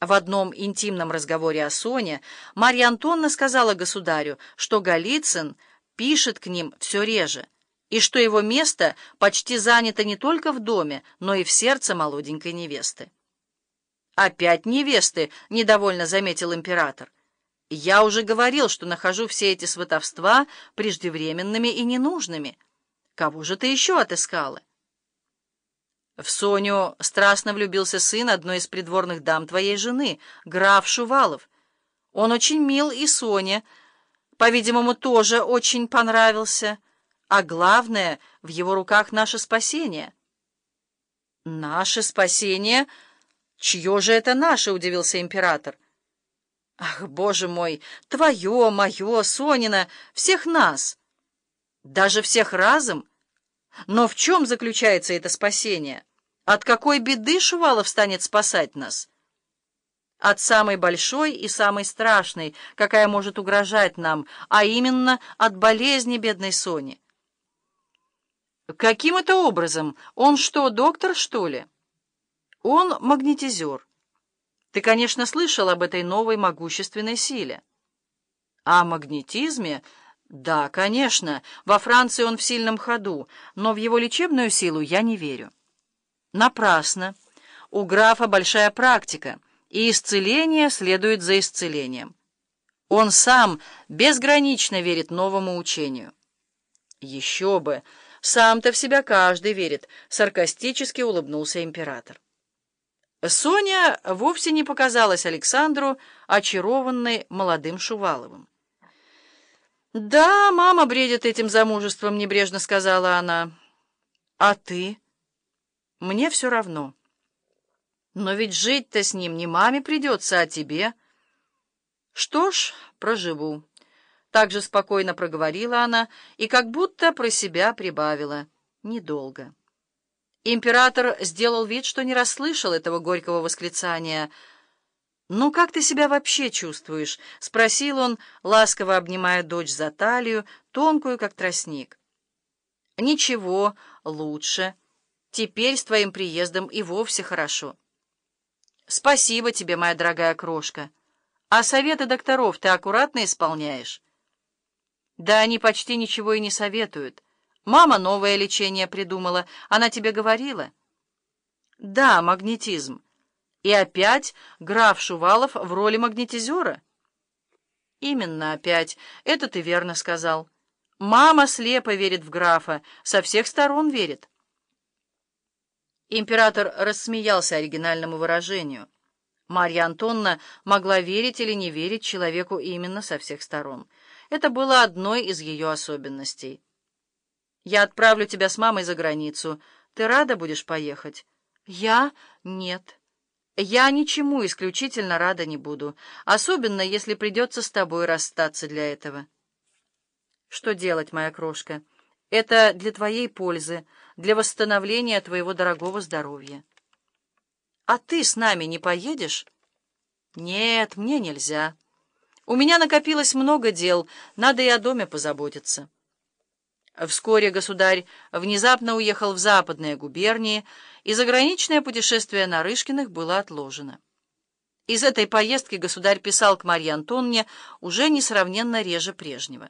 В одном интимном разговоре о Соне Марья Антонна сказала государю, что Голицын пишет к ним все реже, и что его место почти занято не только в доме, но и в сердце молоденькой невесты. «Опять невесты!» — недовольно заметил император. «Я уже говорил, что нахожу все эти сватовства преждевременными и ненужными. Кого же ты еще отыскала?» В Соню страстно влюбился сын одной из придворных дам твоей жены, граф Шувалов. Он очень мил и Соне, по-видимому, тоже очень понравился. А главное, в его руках наше спасение. «Наше спасение? Чье же это наше?» — удивился император. «Ах, боже мой, твое, мое, Сонина, всех нас! Даже всех разом!» Но в чем заключается это спасение? От какой беды Шувалов станет спасать нас? От самой большой и самой страшной, какая может угрожать нам, а именно от болезни бедной Сони. Каким это образом? Он что, доктор, что ли? Он магнетизер. Ты, конечно, слышал об этой новой могущественной силе. О магнетизме... Да, конечно, во Франции он в сильном ходу, но в его лечебную силу я не верю. Напрасно. У графа большая практика, и исцеление следует за исцелением. Он сам безгранично верит новому учению. Еще бы! Сам-то в себя каждый верит, саркастически улыбнулся император. Соня вовсе не показалась Александру очарованной молодым Шуваловым. «Да, мама бредит этим замужеством», — небрежно сказала она. «А ты?» «Мне все равно». «Но ведь жить-то с ним не маме придется, а тебе». «Что ж, проживу». Так же спокойно проговорила она и как будто про себя прибавила. Недолго. Император сделал вид, что не расслышал этого горького восклицания — «Ну, как ты себя вообще чувствуешь?» — спросил он, ласково обнимая дочь за талию, тонкую, как тростник. «Ничего, лучше. Теперь с твоим приездом и вовсе хорошо». «Спасибо тебе, моя дорогая крошка. А советы докторов ты аккуратно исполняешь?» «Да они почти ничего и не советуют. Мама новое лечение придумала. Она тебе говорила?» «Да, магнетизм». И опять граф Шувалов в роли магнетизера? Именно опять. Это ты верно сказал. Мама слепо верит в графа, со всех сторон верит. Император рассмеялся оригинальному выражению. Марья Антонна могла верить или не верить человеку именно со всех сторон. Это было одной из ее особенностей. «Я отправлю тебя с мамой за границу. Ты рада будешь поехать?» «Я? Нет». Я ничему исключительно рада не буду, особенно если придется с тобой расстаться для этого. Что делать, моя крошка? Это для твоей пользы, для восстановления твоего дорогого здоровья. А ты с нами не поедешь? Нет, мне нельзя. У меня накопилось много дел, надо и о доме позаботиться. Вскоре государь внезапно уехал в западные губернии, и заграничное путешествие на Рышкиных было отложено. Из этой поездки государь писал к Марье Антонне уже несравненно реже прежнего.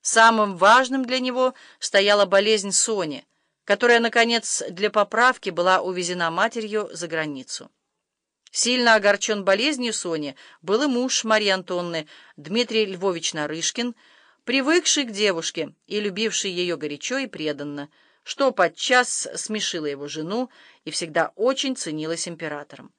Самым важным для него стояла болезнь Сони, которая, наконец, для поправки была увезена матерью за границу. Сильно огорчен болезнью Сони был и муж Марьи Антонны, Дмитрий Львович Нарышкин, привыкший к девушке и любивший ее горячо и преданно, что подчас смешило его жену и всегда очень ценилось императором.